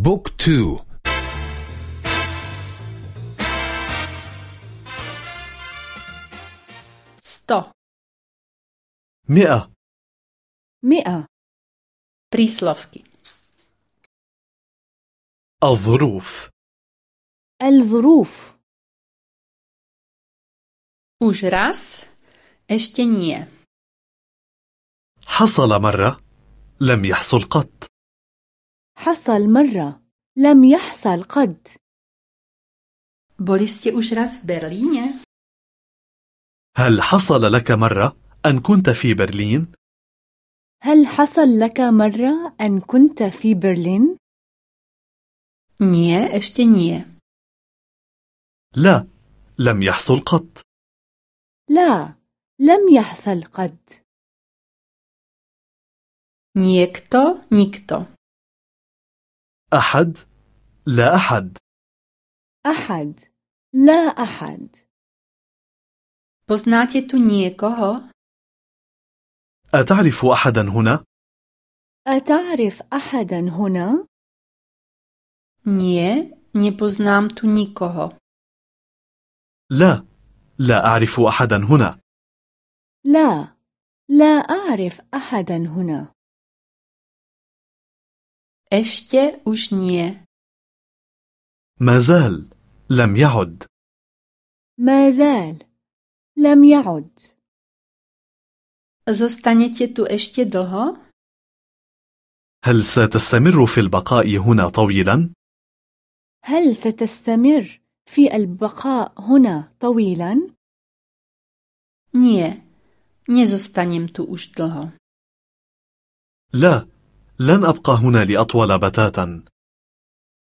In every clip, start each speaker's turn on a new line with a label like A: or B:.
A: بوك تو.
B: sto,
C: مئة.
D: مئة.
B: Príslovky.
C: الظروف.
D: الظروف.
B: Už raz, ešte nie.
C: حصل مرة لم يحصل قط.
D: حصل مرة لم يحصل قد
B: Boli ste už raz v Berlíne?
C: هل حصل لك مرة أن كنت في برلين؟
D: هل حصل لك مرة أن كنت في برلين؟
B: Nie, ešte nie.
C: لا لم يحصل قط
D: لا لم يحصل قد
B: Niekto, nikto.
C: أحد لا أحد
D: أحد لا أحد
B: Poznáte tu niekoho?
C: أتعرف أحدا هنا؟
D: أتعرف أحدا هنا؟
B: Nie, nepoznám tu nikoho.
C: لا لا أعرف أحدا هنا
D: لا لا أعرف أحدا هنا
B: Ešte už nie.
C: ما زال لم يعد
D: ما زال لم يعد
B: Zostanete tu ešte dlho?
C: هل ستستمر في البقاء هنا طويلا؟
D: هل ستستمر في البقاء هنا طويلا؟
B: Nie, nezostanem tu už dlho.
C: لا لن أبقى هنا لأطول بتاتا.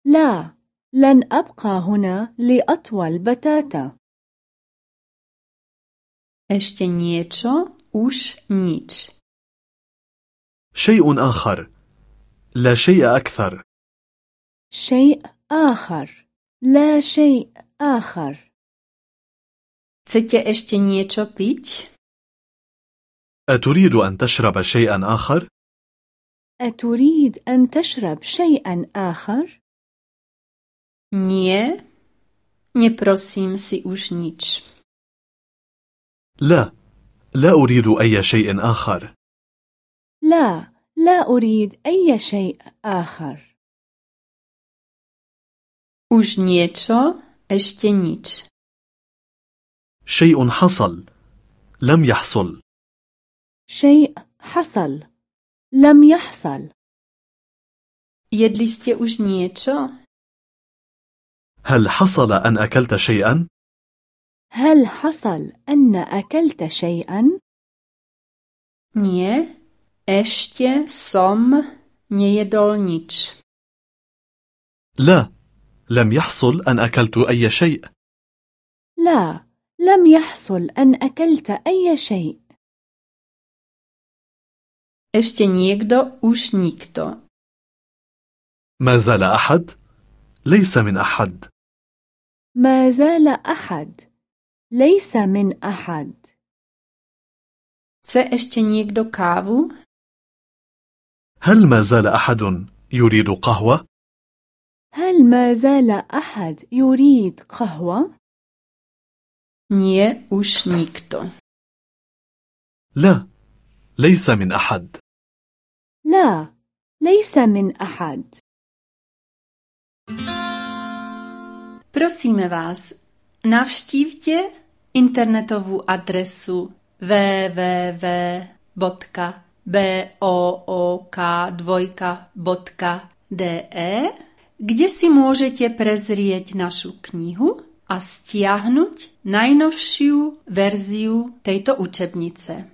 D: لا لن أبقى هنا لأطول بتاتا.
B: Ešte niečo, už nič.
C: شيء آخر. لا شيء أكثر.
D: شيء آخر. لا شيء آخر.
B: Chcete ešte niečo piť?
C: أتريد أن تشرب شيئا آخر؟
D: أتريد أن تشرب شيئا آخر؟
B: Nie, neprosím si už nič.
C: لا. لا أريد أي شيء آخر.
D: لا. لا أريد أي شيء آخر.
B: Už niečo, ešte nič.
C: شيء حصل. لم يحصل.
D: شيء حصل. لم يحصل
B: Jedli ste už niečo?
C: هل حصل أن أكلت شيئا؟
D: هل حصل أن أكلت شيئا؟
B: Nie, ešte som nejedol nič.
C: لا لم يحصل أن أكلت أي شيء
D: لا لم يحصل أن أكلت أي شيء
B: Ešte niekto, už nikto.
C: ما زال أحد؟ ليس من أحد
D: ما زال أحد ليس من أحد
B: Chce ešte niekto kávu?
C: هل ما زال أحد يريد قهوة؟
D: هل ما زال أحد يريد قهوة؟
B: Nie, už nikto.
C: لا ليس من أحد
D: لا ليس من أحد
B: Prosíme vás, navštívte internetovú adresu www.book2.de, kde si môžete prezrieť našu knihu a stiahnuť najnovšiu verziu tejto učebnice.